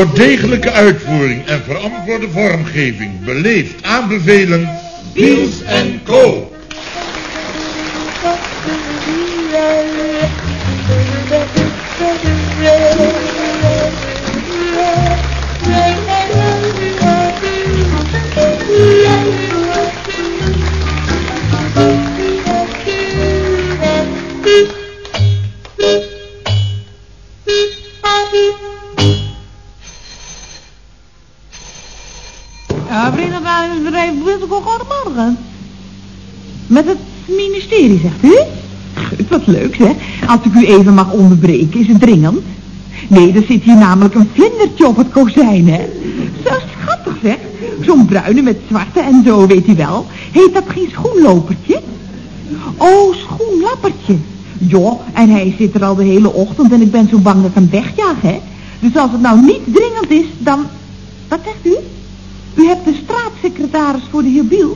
Voor degelijke uitvoering en verantwoorde vormgeving beleefd aanbevelen... Biels Co. zegt u? Gut, wat leuk, zeg. Als ik u even mag onderbreken, is het dringend? Nee, er zit hier namelijk een vlindertje op het kozijn, hè. Zo schattig, zeg. Zo'n bruine met zwarte en zo, weet u wel. Heet dat geen schoenlopertje? Oh, schoenlappertje. Joh, en hij zit er al de hele ochtend en ik ben zo bang dat ik hem wegjaag, hè. Dus als het nou niet dringend is, dan... Wat zegt u? U hebt de straatsecretaris voor de heer?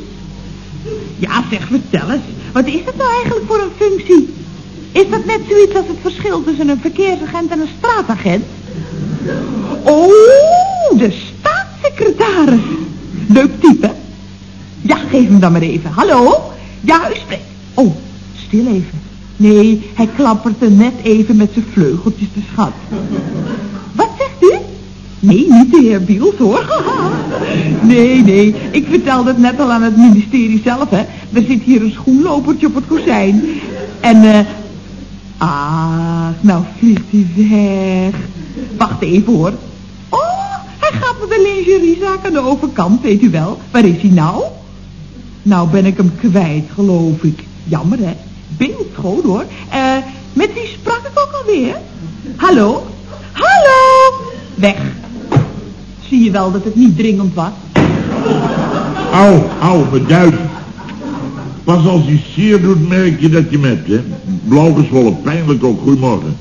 Ja, zeg, vertel eens. Wat is dat nou eigenlijk voor een functie? Is dat net zoiets als het verschil tussen een verkeersagent en een straatagent? Oh, de staatssecretaris. Leuk type. Ja, geef hem dan maar even. Hallo? Ja, u spreekt. Oh, stil even. Nee, hij klappert er net even met zijn vleugeltjes, de schat. Nee, niet de heer Biels, hoor. nee, nee, ik vertelde het net al aan het ministerie zelf, hè. Er zit hier een schoenlopertje op het kozijn. En, eh... ah, nou vliegt hij weg. Wacht even, hoor. Oh, hij gaat naar de lingeriezaak aan de overkant, weet u wel. Waar is hij nou? Nou ben ik hem kwijt, geloof ik. Jammer, hè. Beeldschoon, hoor. Eh, met wie sprak ik ook alweer? Hallo? Hallo? Weg. Zie je wel dat het niet dringend was? Au, au, duim. Pas als je zeer doet, merk je dat je met, hè. Blauw gezwollen, pijnlijk ook. Goedemorgen.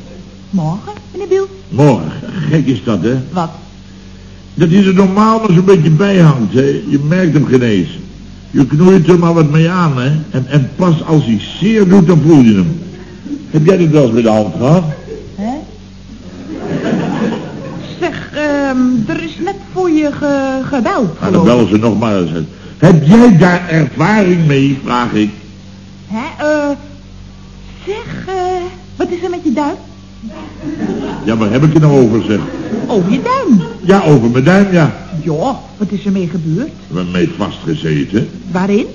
Morgen, meneer Biel? Morgen. Gek is dat, hè. Wat? Dat hij er normaal maar zo'n beetje bij hangt, hè. Je merkt hem geen eens. Je knoeit er maar wat mee aan, hè. En, en pas als hij zeer doet, dan voel je hem. Heb jij dit wel eens bij de hand gehad? Hè? Zeg, ehm, er is voor je ge gebeld, Nou, dan bellen ze nog maar eens. Heb jij daar ervaring mee, vraag ik. Hè, eh... zeg, eh... wat is er met je duim? Ja, waar heb ik het nou over, zeg? Oh, je duim. Ja, over mijn duim, ja. Ja, wat is er mee gebeurd? We hebben mee vastgezeten. Waarin?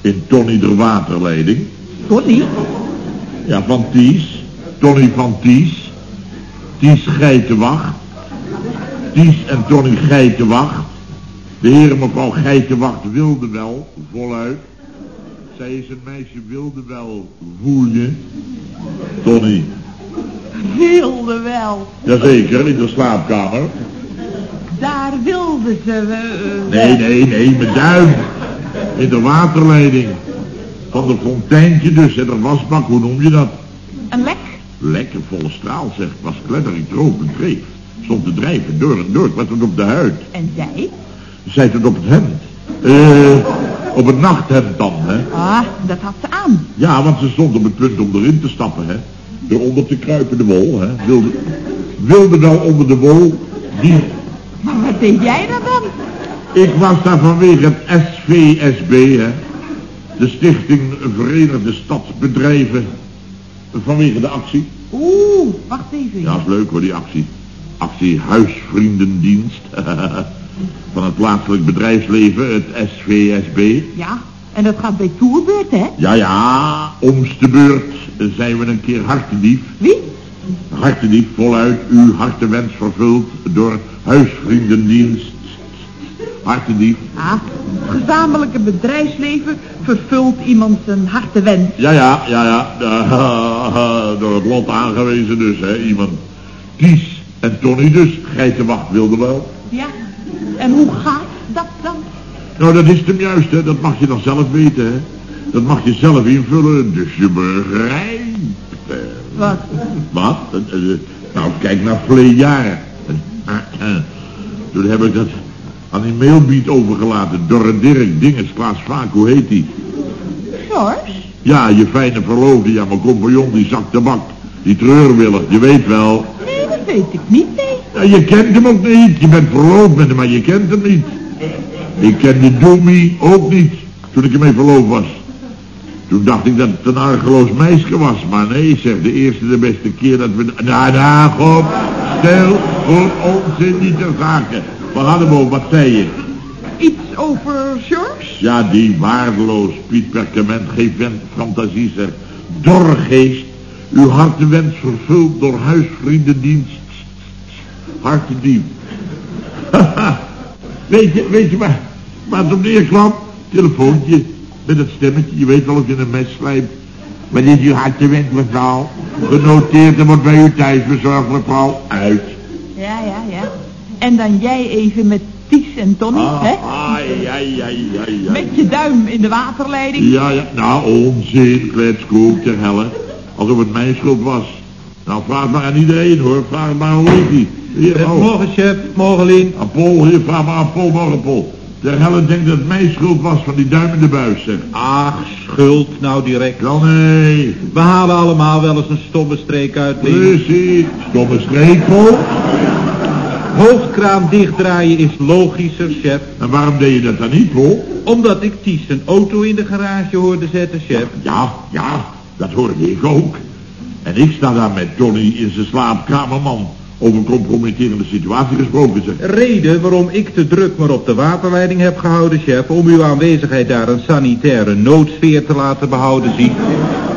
In Tony de waterleiding. Tony? Ja, van Ties. Tony van Ties. Ties Geitenwacht. Ties en Tony Geitenwacht. De heer en mevrouw Geitenwacht wilde wel, voluit. Zij is een meisje wilde wel, voel je. Tony. Wilde wel. Jazeker, in de slaapkamer. Daar wilde ze... eh, Nee, nee, nee, mijn duim. In de waterleiding. Van de fonteintje dus, en de wasbak, hoe noem je dat? Een lek? Lekker volle straal, zeg. Was klettering, droog en dreef. Stond te drijven, door en door. Het was het op de huid. En zij? Zij het op het hemd. Eh, op het nachthemd dan, hè. Ah, dat had ze aan. Ja, want ze stond op het punt om erin te stappen, hè. Eronder te kruipen de wol, hè. Wilde, wilde nou onder de wol, die... Maar wat deed jij daar dan? Ik was daar vanwege het SVSB, hè. De Stichting Verenigde Stadsbedrijven. Vanwege de actie. Oeh, wacht even. Ja, is leuk hoor, die actie. Actie Huisvriendendienst. Van het plaatselijk bedrijfsleven, het SVSB. Ja, en dat gaat bij Toerbeurt, hè? Ja, ja, omste beurt zijn we een keer hartedief. Wie? Hartedief voluit uw hartewens vervuld door Huisvriendendienst. Hartedief. Ah, gezamenlijke bedrijfsleven vervult iemand zijn harte wens. Ja, ja, ja, ja. door het lot aangewezen dus, hè. Iemand kies. En Tony dus. Geitenwacht wilde wel. Ja, en hoe gaat dat dan? Nou, dat is hem juist, hè. Dat mag je dan zelf weten, hè. Dat mag je zelf invullen, dus je begrijpt. hè. Wat? Wat? Eh, Nou, kijk naar verleden jaar. Eh, Toen heb ik dat aan die mailbeat overgelaten. Dorre Dirk, Dinges, Klaas Vaak, hoe heet die? George? Ja, je fijne verloofde, ja, mijn compagnon, die zak tabak. Die treurwillig, je weet wel. Nee, weet ik niet, nee. Ja, je kent hem ook niet. Je bent verloofd met hem, maar je kent hem niet. Ik kende Doemie ook niet, toen ik ermee verloofd was. Toen dacht ik dat het een argeloos meisje was. Maar nee, zeg, de eerste de beste keer dat we... Nou, nou, god, stel voor onzin niet te zaken. We hadden we over, wat zei je? Iets over George? Ja, die waardeloos Piet Perkament, geen vent fantasie zeg. Dorgeest, uw hartewens vervuld door huisvriendendienst. Hartendief. weet je, weet je waar het op neerkwam? Telefoontje, met het stemmetje, je weet wel of je een mes slijpt. Is uw hartewens, mevrouw? Genoteerd en wordt bij u thuis bezorgd, mevrouw. Uit. Ja, ja, ja. En dan jij even met Ties en Tony, Ah, hè? ja, ja, ja, ja. Met je duim in de waterleiding. Ja, ja, nou, onzin, kletskoek, ter helle. Alsof het mijn schuld was. Nou, vraag maar aan iedereen, hoor. Vraag maar aan Levi. Hier, Eh, oh. morgen, chef. Morgen, Lien. Paul, hier, vraag maar aan Paul, morgen, Paul. Ter helle denkt dat het mijn schuld was van die duim in de buis, zeg. Ach, schuld, nou direct. Wel, nee. We halen allemaal wel eens een stomme streek uit, Lien. Precies. Stomme streek, Paul. Hoofdkraan dichtdraaien is logischer, chef. En waarom deed je dat dan niet, Paul? Omdat ik Ties een auto in de garage hoorde zetten, chef. Ja, ja, dat hoorde ik ook. En ik sta daar met Johnny in zijn slaapkamer, man. Over een compromitterende situatie gesproken, zeg. Reden waarom ik de druk maar op de waterleiding heb gehouden, chef, om uw aanwezigheid daar een sanitaire noodsfeer te laten behouden, zie.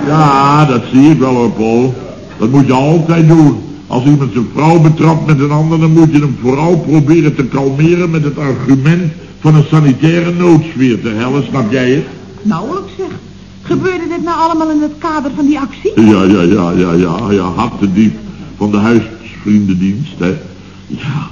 Ja, dat zie ik wel hoor, Paul. Dat moet je altijd doen. Als iemand zijn vrouw betrapt met een ander, dan moet je hem vooral proberen te kalmeren met het argument van een sanitaire noodsfeer te hellen, snap jij het? Nauwelijks zeg. Gebeurde dit nou allemaal in het kader van die actie? Ja, ja, ja, ja, ja, ja, hartendief van de huisvriendendienst, hè. Ja,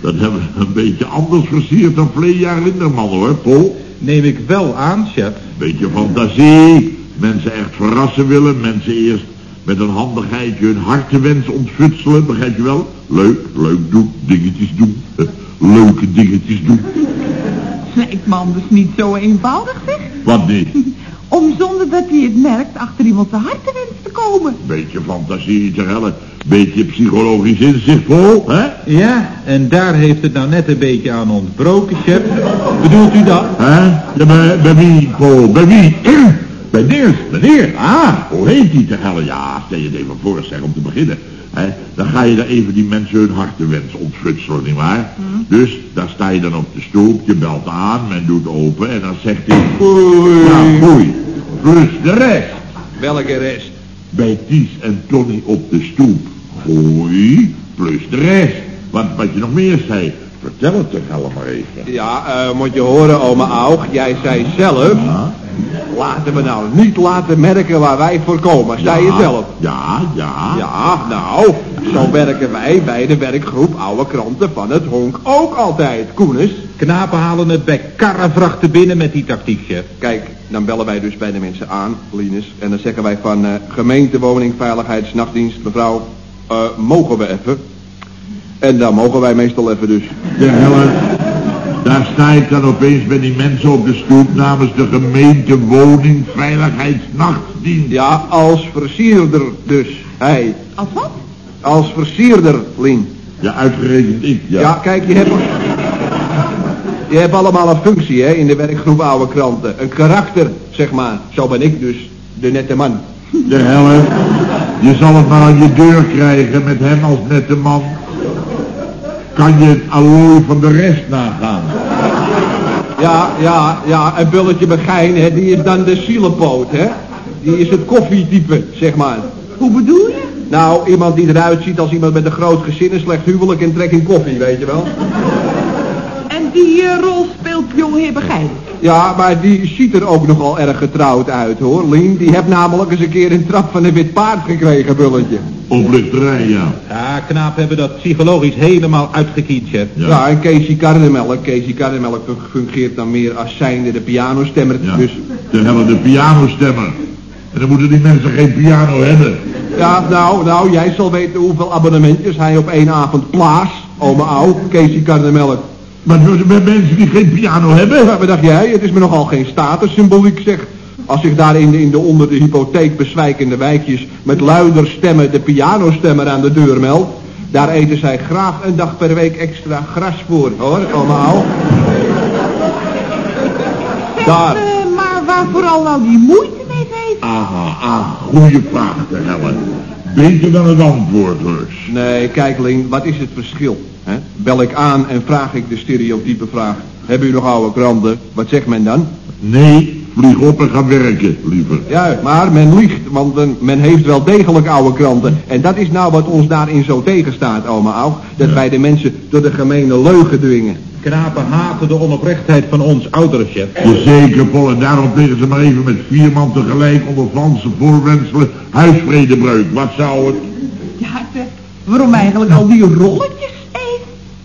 dat hebben we een beetje anders versierd dan Vleejaar Linderman, hoor, Paul. Neem ik wel aan, chef. Beetje fantasie, mensen echt verrassen willen, mensen eerst met een handigheidje hun hartewens ontfutselen, begrijp je wel? Leuk, leuk doen, dingetjes doen, leuke dingetjes doen. Lijkt me anders niet zo eenvoudig zeg. Wat niet? Om zonder dat hij het merkt achter iemand zijn hartenwens te komen. Beetje fantasie te hellen, beetje psychologisch inzicht, Paul, hè? Ja, en daar heeft het nou net een beetje aan ontbroken, chef. Bedoelt u dat? Hè? Ja, bij, bij wie, Paul? Bij wie? bij Niels, meneer. Ah, hoe heet die te hellen? Ja, stel je het even voor, zeg, om te beginnen. Dan ga je daar even die mensen hun hartenwens ontfutselen, nietwaar? Dus, daar sta je dan op de stoep, je belt aan, men doet open en dan zegt hij... Oei. Ja, oei. Plus de rest. Welke rest? Bij Ties en Tony op de stoep. Gooi, plus de rest. Wat, wat je nog meer zei. Vertel het toch allemaal even. Ja, eh, moet je horen, oma Aug. Jij zei zelf, Ja, laten we nou niet laten merken waar wij voor komen. Zei je zelf. Ja, ja. Ja, nou, zo werken wij bij de werkgroep Oude Kranten van het Honk ook altijd, Koenis. Knapen halen het bij karrevrachten binnen met die tactiek, chef. Kijk, dan bellen wij dus bij de mensen aan, Linus. En dan zeggen wij van eh gemeentewoning, veiligheidsnachtdienst, mevrouw, eh, mogen we even? En dan mogen wij meestal even dus. De helle. Daar sta ik dan opeens bij die mensen op de stoep namens de gemeente woning veiligheidsnachtdienst. Ja, als versierder dus. Hij, Als wat? als versierder, Lien. Ja, uitgerekend ik, ja. Ja, kijk, je hebt... Je hebt allemaal een functie, hè, in de werkgroep oude kranten. Een karakter, zeg maar. Zo ben ik dus, de nette man. De helle. Je zal het maar aan je deur krijgen met hem als nette man. Kan je het allooi van de rest nagaan. Ja, ja, ja, een bulletje begijn, hè, die is dan de zielenpoot, hè. Die is het koffietype, zeg maar. Hoe bedoel je? Nou, iemand die eruit ziet als iemand met een groot gezin, een slecht huwelijk en trek in koffie, weet je wel. Die rol speelt jongeheer Begijn. Ja, maar die ziet er ook nogal erg getrouwd uit, hoor. Lien, die heeft namelijk eens een keer een trap van een wit paard gekregen, bulletje. Oplichterij, ja. Ja, knaap hebben dat psychologisch helemaal uitgekiend, chef. Ja. Ja, en Casey Karnemelk. Casey Karnemelk fungeert dan meer als zijnde de pianostemmer. Ja. Dus De helle de pianostemmer. En dan moeten die mensen geen piano hebben. ja, nou, nou, jij zal weten hoeveel abonnementjes hij op één avond plaast. Ome Au, Casey Karnemelk. Maar met mensen die geen piano hebben. Wat dacht jij? Het is me nogal geen statussymboliek, zeg. Als zich daar in de, in de onder de hypotheek bezwijkende wijkjes met luider stemmen de pianostemmer aan de deur meldt, Daar eten zij graag een dag per week extra gras voor, hoor, allemaal. Daar. Eh, maar waarvoor al nou die moeite mee heeft? Aha, ah, goede vraag te Beter dan het antwoord, dus. Nee, kijk Lien, wat is het verschil? Hè? Bel ik aan en vraag ik de stereotype vraag. Hebben u nog oude kranten? Wat zegt men dan? Nee, vlieg op en ga werken, liever. Ja, maar men liegt, want men, men heeft wel degelijk oude kranten. En dat is nou wat ons daarin zo tegenstaat, oma Aug. Dat wij de mensen door de gemene leugen dwingen. Knapen haten de onoprechtheid van ons oudere chef. Zeker, Paul, en daarom tegen ze maar even met vier man tegelijk onder valse voorwenselen huisvredebreuk. Wat zou het? Ja, zeg, waarom eigenlijk al die rolletjes?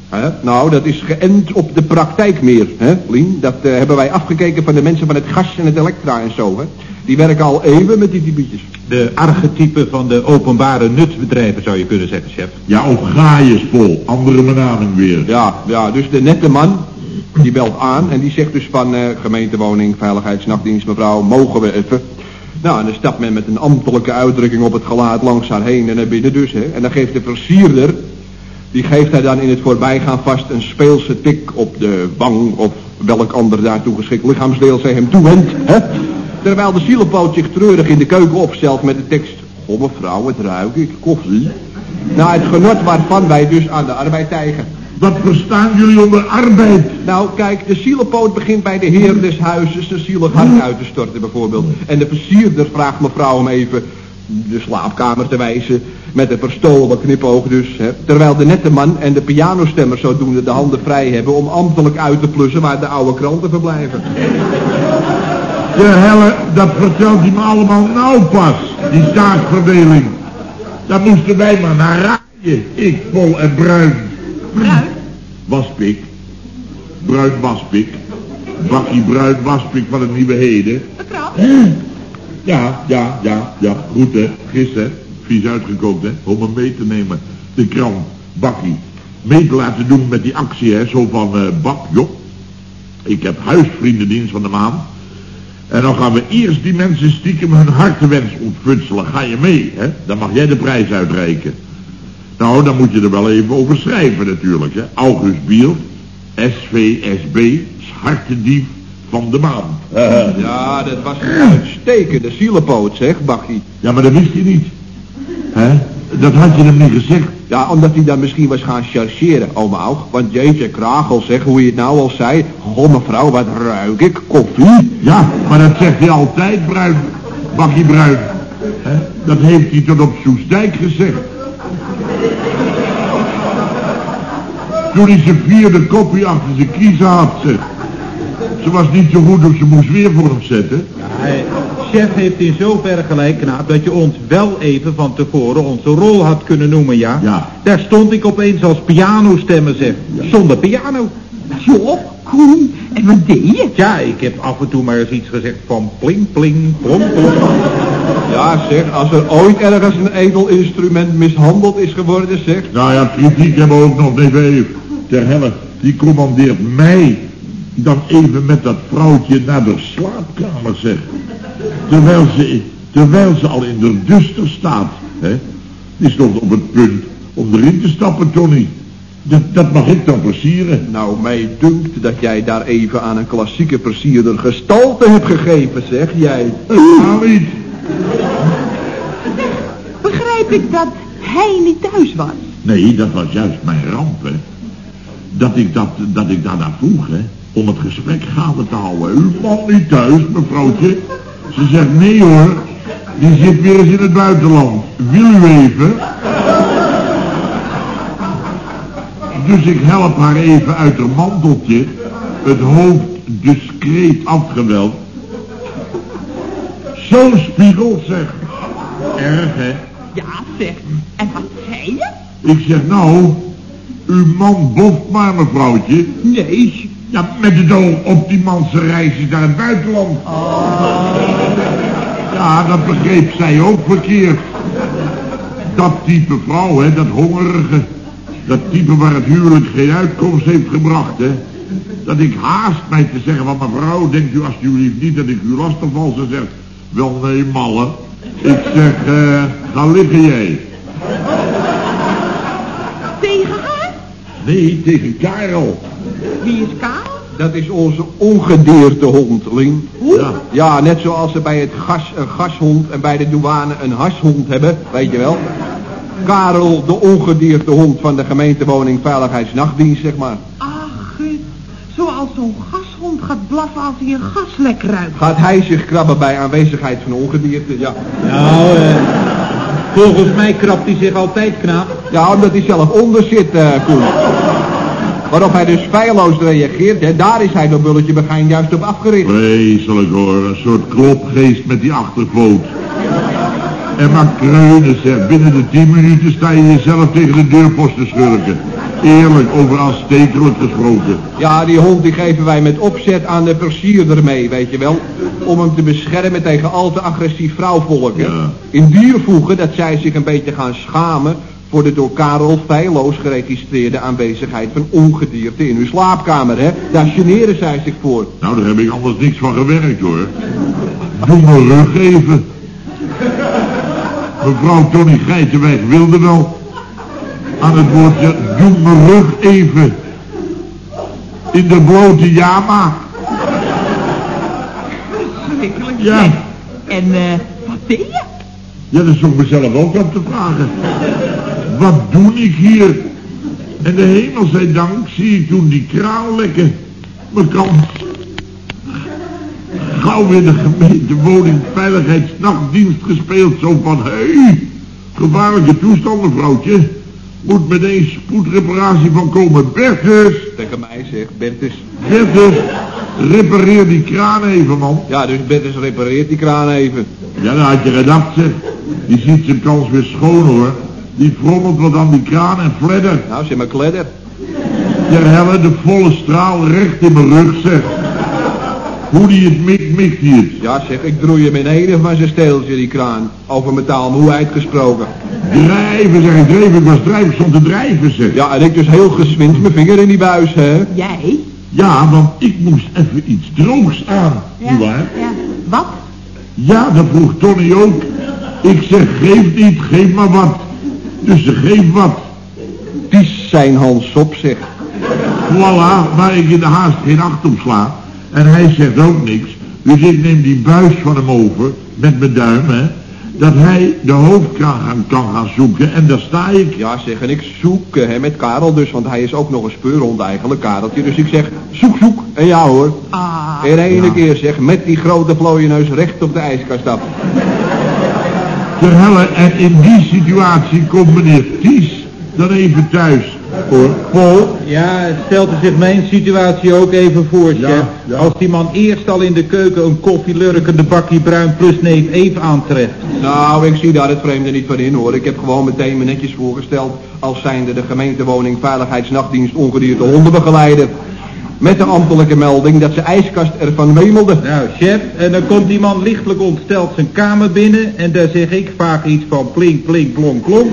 Hè? Nou, dat is geënt op de praktijk meer, hè, Lien? Dat eh, hebben wij afgekeken van de mensen van het gas en het elektra en zo, hè? Die werken al even met die typetjes. De archetype van de openbare nutsbedrijven zou je kunnen zeggen, chef. Ja, ook gaaiers, Paul. Andere benaming weer. Ja, ja, dus de nette man, die belt aan en die zegt dus van eh, gemeentewoning, veiligheidsnachtdienst, mevrouw, mogen we even? Nou, en dan stapt men met een ambtelijke uitdrukking op het gelaat langs haar heen en naar binnen dus, hè. En dan geeft de versierder, die geeft hij dan in het voorbijgaan vast een speelse tik op de wang of welk ander daartoe geschikt lichaamsdeel zij hem toewendt, hè. Terwijl de zielepoot zich treurig in de keuken opstelt met de tekst, Goh mevrouw, het ruik ik, koffie. Nou, het genot waarvan wij dus aan de arbeid tijgen. Wat verstaan jullie onder arbeid? Nou, kijk, de zielepoot begint bij de heer des huizes een zielig hart uit te storten bijvoorbeeld. En de versierder vraagt mevrouw hem even de slaapkamer te wijzen, met een verstolen knipoog dus. Hè. Terwijl de nette man en de pianostemmer zodoende de handen vrij hebben om ambtelijk uit te plussen waar de oude kranten verblijven. De helle, dat vertelt hij me allemaal nou pas, die taakverdeling. Daar moesten wij maar naar raaien. Ik, Pol en Bruin. Bruin? Waspik. Bruin Waspik. Bakkie Bruin Waspik van het Nieuwe Heden. Ja, ja, ja, ja. Goed hè. Gisteren, vies uitgekookt hè. Om hem mee te nemen. De krant, Bakkie. Mee te laten doen met die actie hè. Zo van, eh Bak, joh. Ik heb huisvriendendienst van de maand. En dan gaan we eerst die mensen stiekem hun hartewens ontfutselen. Ga je mee, hè? Dan mag jij de prijs uitreiken. Nou, dan moet je er wel even over schrijven natuurlijk, hè. August Biel, SVSB, hartendief van de maand. Ja, dat was een uitstekende zielepoot, zeg, Bakkie. Ja, maar dat wist je niet. Hè? Dat had je hem niet gezegd. Ja, omdat hij dan misschien was gaan chargeren, oma Aug. Want jeetje, kragel, zeg, hoe je het nou al zei. Goh, mevrouw, wat ruik ik? Koffie? Ja, maar dat zegt hij altijd, Bruin. Bakkie Bruin. Hè? Dat heeft hij tot op Soesdijk gezegd. Toen hij zijn vierde koppie achter zijn kiezen had, zeg. Ze was niet zo goed of ze moest weer voor hem zetten. Hij, chef heeft in zoverre gelijk, knaap, dat je ons wel even van tevoren onze rol had kunnen noemen, ja? Ja. Daar stond ik opeens als pianostemmer, zeg. Zonder piano. Joh, Koen, en wat deed je? Ja, ik heb af en toe maar eens iets gezegd van pling, pling, plom, plom. Ja, zeg, als er ooit ergens een edel instrument mishandeld is geworden, zeg. Nou ja, kritiek hebben we ook nog, nee, even. Ter helle, die commandeert mij dan even met dat vrouwtje naar de slaapkamer, zeg. Terwijl ze, terwijl ze al in de duster staat, hè. Die stond op het punt om erin te stappen, Tony. Dat, dat mag ik dan versieren. Nou, mij dunkt dat jij daar even aan een klassieke versierder gestalte hebt gegeven, zeg jij. Nou niet. Begrijp ik dat hij niet thuis was? Nee, dat was juist mijn ramp, hè. Dat ik, dat, dat ik daarna vroeg, hè. Om het gesprek gaande te houden. Uw man niet thuis, mevrouwtje. Ze zegt, nee hoor. Die zit weer eens in het buitenland. Wil u even? Dus ik help haar even uit haar manteltje. Het hoofd discreet afgeweld. Zo spiegel, zeg. Erg, hè? Ja, zeg. En wat zei je? Ik zeg, nou, uw man boft maar, mevrouwtje. Nee. Ja, met het oog op die man zijn reisjes naar het buitenland. Ja, dat begreep zij ook verkeerd. Dat type vrouw, hè, dat hongerige. Dat type waar het huwelijk geen uitkomst heeft gebracht, hè. Dat ik haast mij te zeggen van mevrouw, denkt u alsjeblieft niet dat ik u lastig val. Ze zegt, wel nee, malle. Ik zeg, eh, ga liggen jij. Nee, tegen Karel. Wie is Karel? Dat is onze ongedierte hond, Lien. Ja. Ja, net zoals ze bij het gas een gashond en bij de douane een hashond hebben, weet je wel. Karel, de ongedierte hond van de gemeentewoning Veiligheidsnachtdienst, zeg maar. Ach, zoals zo'n gashond gaat blaffen als hij een gaslek ruikt. Gaat hij zich krabben bij aanwezigheid van ongedierte? Ja. Nou, eh, volgens mij krabt hij zich altijd knap. Ja, omdat hij zelf onder zit, eh Koen. Waarop hij dus feilloos reageert. Daar is hij door Bulletje Begijn juist op afgericht. Vreselijk hoor, een soort klopgeest met die achterpoot. En maar kreunen zeg, binnen de tien minuten sta je jezelf tegen de deurpost te schurken. Eerlijk, over aanstekelijk gesproken. Ja, die hond die geven wij met opzet aan de versierder mee, weet je wel. Om hem te beschermen tegen al te agressief vrouwvolk. hè. Ja. In diervoegen dat zij zich een beetje gaan schamen voor de door Karel feilloos geregistreerde aanwezigheid van ongedierte in uw slaapkamer, hè. Daar generen zij zich voor. Nou, daar heb ik anders niks van gewerkt hoor. Doe mijn rug even. Mevrouw Tony Geitenweg wilde wel aan het woordje doe mijn rug even. In de blote jama. Verschrikkelijk. Ja. En eh, wat deed je? Ja, dat is ik mezelf ook op te vragen. Wat doe ik hier? En de hemel zij dank zie ik toen die kraan lekken. Mijn kans. Gauw weer de gemeente woningveiligheidsnachtdienst gespeeld. Zo van, hé, hey, gevaarlijke toestand mevrouwtje. Moet meteen spoedreparatie van komen. Bertus, Tegen mij zeg, Bertus. Bertus, repareer die kraan even man. Ja, dus Bertus repareert die kraan even. Ja, dat had je gedacht, zeg. Die ziet zijn kans weer schoon, hoor. Die frommelt wat aan die kraan en fledder. Nou, zeg maar kledder. Ter helle de volle straal recht in mijn rug, zeg. Hoe die het mikt, mikt hij het. Ja, zeg, ik droei hem in een van zijn steeltje, die kraan. Over metaalmoeheid gesproken. Drijven, zeg ik, drijven. Ik was drijven, stond te drijven, zeg. Ja, en ik dus heel geswind mijn vinger in die buis, hè. Jij? Ja, want ik moest even iets droogs aan. Nietwaar? Ja. Wat? Ja, dat vroeg Tony ook. Ik zeg, geef niet, geef maar wat. Dus ze geeft wat. Die zijn Hans op, zeg. Voilà, waar ik in de haast geen acht op sla. En hij zegt ook niks. Dus ik neem die buis van hem over, met mijn duim, hè. Dat hij de hoofdkraan gaan- kan gaan zoeken. En daar sta ik. Ja, zeg, en ik zoek eh, hè, met Karel dus, want hij is ook nog een speurhond eigenlijk, Kareltje. Dus ik zeg, zoek, zoek. En ja hoor. Ah, En ene Ja. keer zeg, met die grote vlooie neus recht op de ijskast af. Ter helle, en in die situatie komt meneer Ties dan even thuis. Hoor, Paul. Ja, het stelt er zich mijn situatie ook even voor, Ja, chef. ja. Als die man eerst al in de keuken een koffielurkende bakje bruin plus neef Eve aantreft. Nou, ik zie daar het vreemde niet van in hoor. Ik heb gewoon meteen me netjes voorgesteld als zijnde de gemeentewoning veiligheidsnachtdienst ongedierte hondenbegeleider. Met de ambtelijke melding dat zijn ijskast ervan wemelde. Nou, chef, en dan komt die man lichtelijk ontsteld zijn kamer binnen en daar zeg ik vaak iets van plink, plink, plonk, plonk.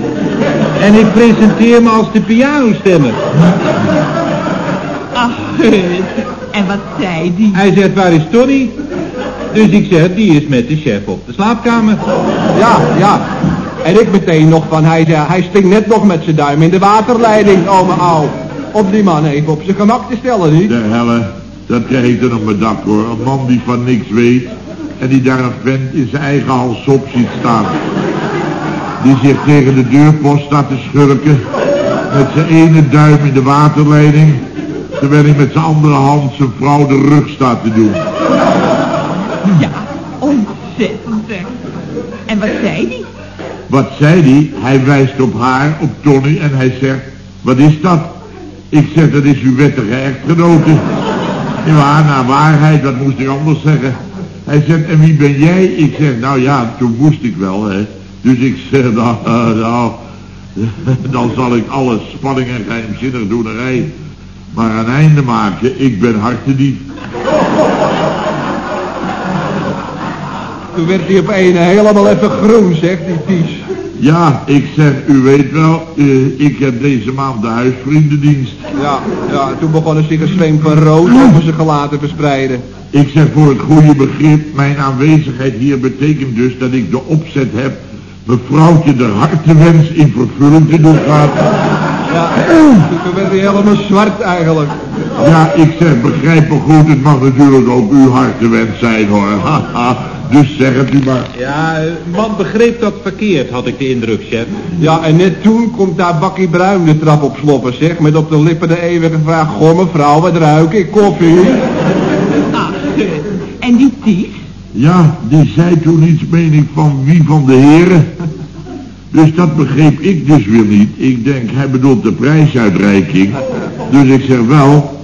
En ik presenteer me als de pianostemmer. ach, en wat zei die? Hij zegt, waar is Tony? Dus ik zeg, die is met de chef op de slaapkamer. Ja, ja. En ik meteen nog van, hij zei, hij stinkt net nog met zijn duim in de waterleiding, ome ouw. Om die man even op zijn gemak te stellen, niet? De helle, dat krijg ik er op mijn dak hoor. Een man die van niks weet en die daar een vent in zijn eigen hals op ziet staan. Die zich tegen de deurpost staat te schurken. Met zijn ene duim in de waterleiding. Terwijl hij met zijn andere hand zijn vrouw de rug staat te doen. Ja, ontzettend zeg. En wat zei die? Wat zei hij? Hij wijst op haar, op Tony en hij zegt, wat is dat? Ik zeg, dat is uw wettige echtgenote. Ja, naar waarheid, dat moest ik anders zeggen. Hij zegt, en wie ben jij? Ik zeg, nou ja, toen moest ik wel, hè. Dus ik zeg, nou, nou dan zal ik alle spanning en geheimzinnig doenerij maar een einde maken. Ik ben hartedief. Toen werd hij op een helemaal even groen, zeg, die Ties. Ja, ik zeg, u weet wel, eh, ik heb deze maand de huisvriendendienst. Ja, ja, toen begonnen zich een zweem van rood over zijn gelaten te verspreiden. Ik zeg voor het goede begrip, mijn aanwezigheid hier betekent dus dat ik de opzet heb mevrouwtje de hartewens in vervulling te doen gaat. Ja, toen werd hij helemaal zwart eigenlijk. Ja, ik zeg, begrijp me goed, het mag natuurlijk ook uw hartewens zijn hoor. Haha, dus zeg het u maar. Ja, man begreep dat verkeerd, had ik de indruk, chef. Ja, en net toen komt daar Bakkie Bruin de trap op sloppen, zeg. Met op de lippen de eeuwige vraag, goh mevrouw, wat ruik ik? Koffie? Ach, en die Ties? Ja, die zei toen iets, meen ik, van wie van de heren. Dus dat begreep ik dus weer niet. Ik denk, hij bedoelt de prijsuitreiking. Dus ik zeg wel,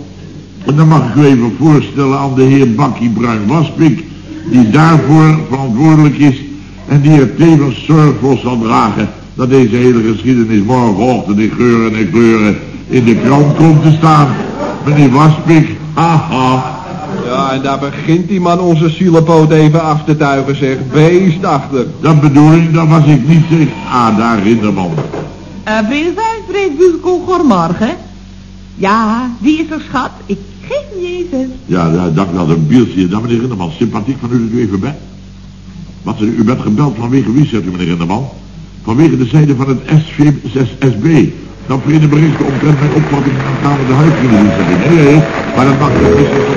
en dan mag ik u even voorstellen aan de heer Bakkie Bruin Waspik, die daarvoor verantwoordelijk is en die er tevens zorg voor zal dragen dat deze hele geschiedenis morgenochtend in geuren en kleuren in de krant komt te staan. Meneer Waspik, haha. Ja, en daar begint die man onze zielepoot even af te tuigen, zeg. Beest achter. Dat bedoel ik, dat was ik niet zeg. Ah, daar Rinderman. Uh, Vredevuis, Vredevuis, goedemorgen. Ja, wie is er, schat? Ik Jezus. Ja, dank wel een biertje. dat meneer Rinderman, sympathiek van u dat u even bent. Wat, u bent gebeld vanwege wie, zegt u, meneer Rinderman? Vanwege de zijde van het SV6SB. Dan vreemde berichten omtrent mijn opvatting aan Kamer de Huisvriendendienst dienst. Nee, nee, maar dat mag niet.